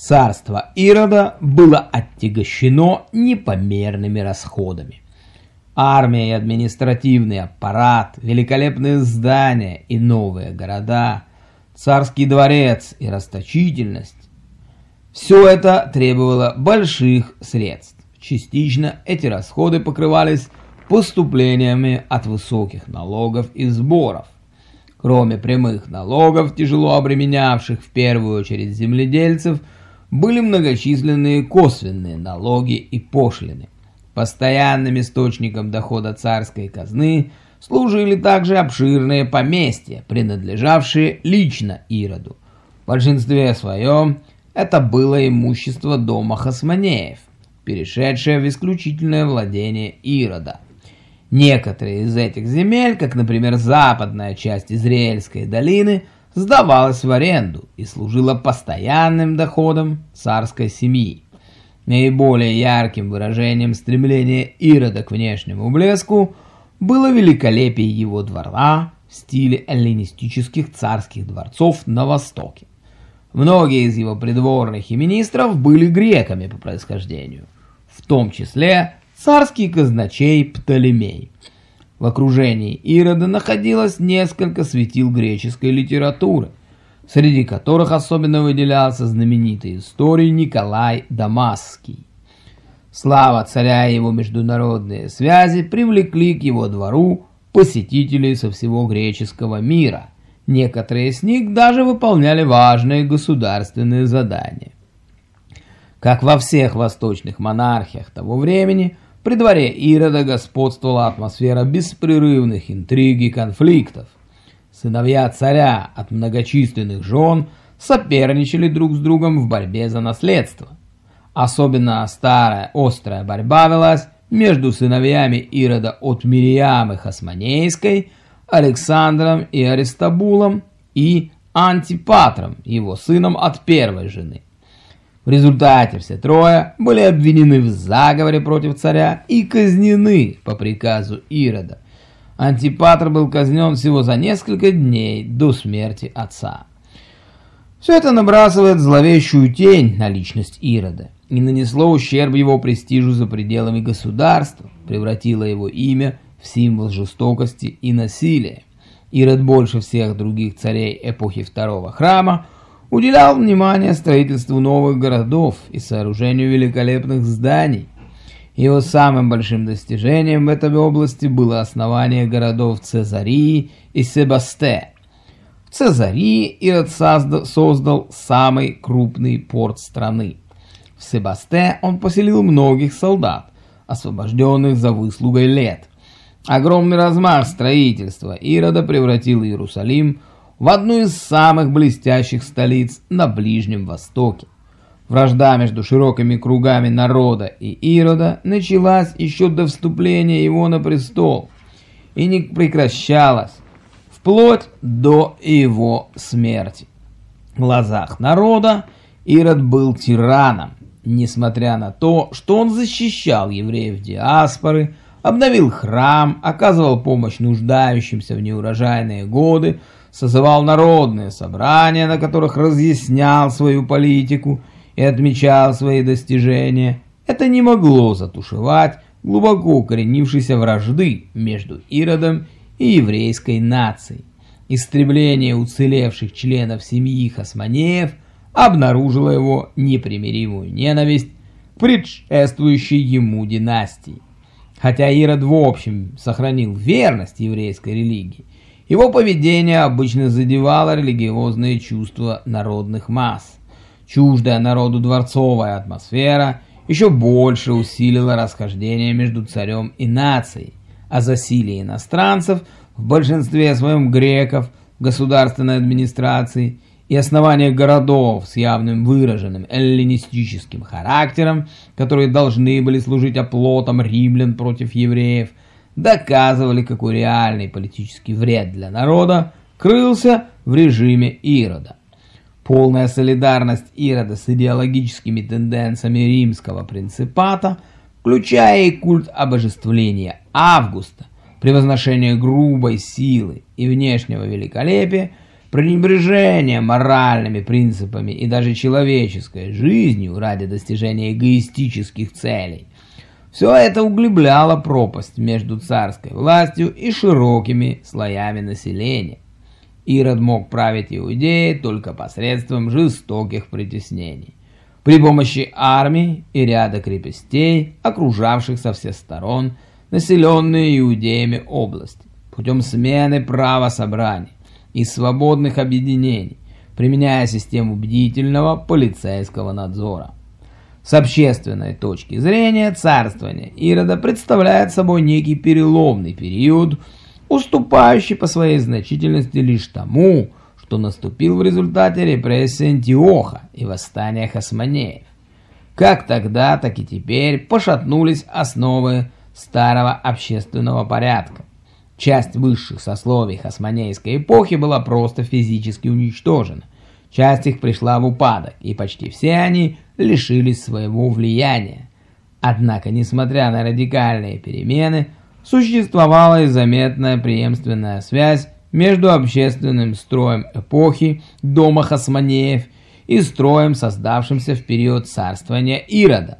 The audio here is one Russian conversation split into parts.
Царство Ирода было оттягощено непомерными расходами. Армия и административный аппарат, великолепные здания и новые города, царский дворец и расточительность – все это требовало больших средств. Частично эти расходы покрывались поступлениями от высоких налогов и сборов. Кроме прямых налогов, тяжело обременявших в первую очередь земледельцев – были многочисленные косвенные налоги и пошлины. Постоянным источником дохода царской казны служили также обширные поместья, принадлежавшие лично Ироду. В большинстве своем это было имущество дома Хасманеев, перешедшее в исключительное владение Ирода. Некоторые из этих земель, как, например, западная часть Израильской долины – сдавалась в аренду и служила постоянным доходом царской семьи. Наиболее ярким выражением стремления Ирода к внешнему блеску было великолепие его двора в стиле эллинистических царских дворцов на Востоке. Многие из его придворных и министров были греками по происхождению, в том числе царский казначей Птолемей – в окружении Ирода находилось несколько светил греческой литературы, среди которых особенно выделялся знаменитый историк Николай Дамасский. Слава царя и его международные связи привлекли к его двору посетителей со всего греческого мира. Некоторые из них даже выполняли важные государственные задания. Как во всех восточных монархиях того времени – при дворе Ирода господствовала атмосфера беспрерывных интриг и конфликтов. Сыновья царя от многочисленных жен соперничали друг с другом в борьбе за наследство. Особенно старая острая борьба велась между сыновьями Ирода от Мириамы Хасманейской, Александром и Аристабулом и Антипатром, его сыном от первой жены. В результате все трое были обвинены в заговоре против царя и казнены по приказу Ирода. Антипатр был казнен всего за несколько дней до смерти отца. Все это набрасывает зловещую тень на личность Ирода и нанесло ущерб его престижу за пределами государства, превратило его имя в символ жестокости и насилия. Ирод больше всех других царей эпохи Второго храма – уделял внимание строительству новых городов и сооружению великолепных зданий. Его самым большим достижением в этой области было основание городов Цезарии и Себасте. В Цезарии Ирод создал самый крупный порт страны. В Себасте он поселил многих солдат, освобожденных за выслугой лет. Огромный размах строительства Ирода превратил Иерусалим в одну из самых блестящих столиц на Ближнем Востоке. Вражда между широкими кругами народа и Ирода началась еще до вступления его на престол и не прекращалась вплоть до его смерти. В глазах народа Ирод был тираном, несмотря на то, что он защищал евреев диаспоры, обновил храм, оказывал помощь нуждающимся в неурожайные годы, созывал народные собрания, на которых разъяснял свою политику и отмечал свои достижения, это не могло затушевать глубоко укоренившейся вражды между Иродом и еврейской нацией. Истребление уцелевших членов семьи Хасманеев обнаружило его непримиримую ненависть к предшествующей ему династии. Хотя Ирод в общем сохранил верность еврейской религии, его поведение обычно задевало религиозные чувства народных масс. Чуждая народу дворцовая атмосфера еще больше усилила расхождение между царем и нацией, а засилие иностранцев, в большинстве своем греков, в государственной администрации и основание городов с явным выраженным эллинистическим характером, которые должны были служить оплотом римлян против евреев – доказывали, какой реальный политический вред для народа крылся в режиме Ирода. Полная солидарность Ирода с идеологическими тенденциями римского принципата, включая и культ обожествления Августа, превозношение грубой силы и внешнего великолепия, пренебрежение моральными принципами и даже человеческой жизнью ради достижения эгоистических целей. Все это углубляло пропасть между царской властью и широкими слоями населения. Ирод мог править Иудеей только посредством жестоких притеснений. При помощи армии и ряда крепостей, окружавших со всех сторон населенные иудеями области, путем смены права собраний и свободных объединений, применяя систему бдительного полицейского надзора. С общественной точки зрения царствование Ирода представляет собой некий переломный период, уступающий по своей значительности лишь тому, что наступил в результате репрессий Антиоха и восстания Хасманеев. Как тогда, так и теперь пошатнулись основы старого общественного порядка. Часть высших сословий хасманейской эпохи была просто физически уничтожена. Часть их пришла в упадок, и почти все они лишились своего влияния. Однако, несмотря на радикальные перемены, существовала и заметная преемственная связь между общественным строем эпохи дома Хасманеев и строем, создавшимся в период царствования Ирода.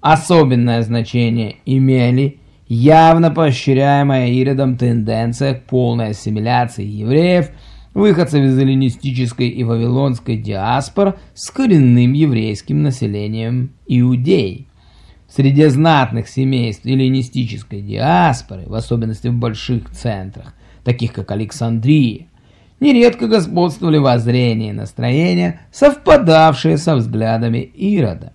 Особенное значение имели явно поощряемая Иродом тенденция к полной ассимиляции евреев, выходцев из эллинистической и вавилонской диаспор с коренным еврейским населением иудей. Среди знатных семейств эллинистической диаспоры, в особенности в больших центрах, таких как Александрия, нередко господствовали воззрения и настроения, совпадавшие со взглядами Ирода.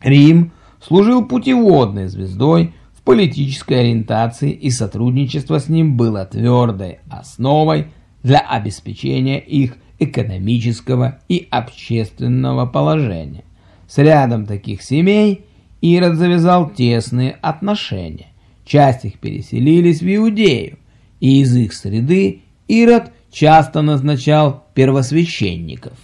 Рим служил путеводной звездой политической ориентации и сотрудничество с ним было твердой основой для обеспечения их экономического и общественного положения. С рядом таких семей Ирод завязал тесные отношения. Часть их переселились в Иудею, и из их среды Ирод часто назначал первосвященников.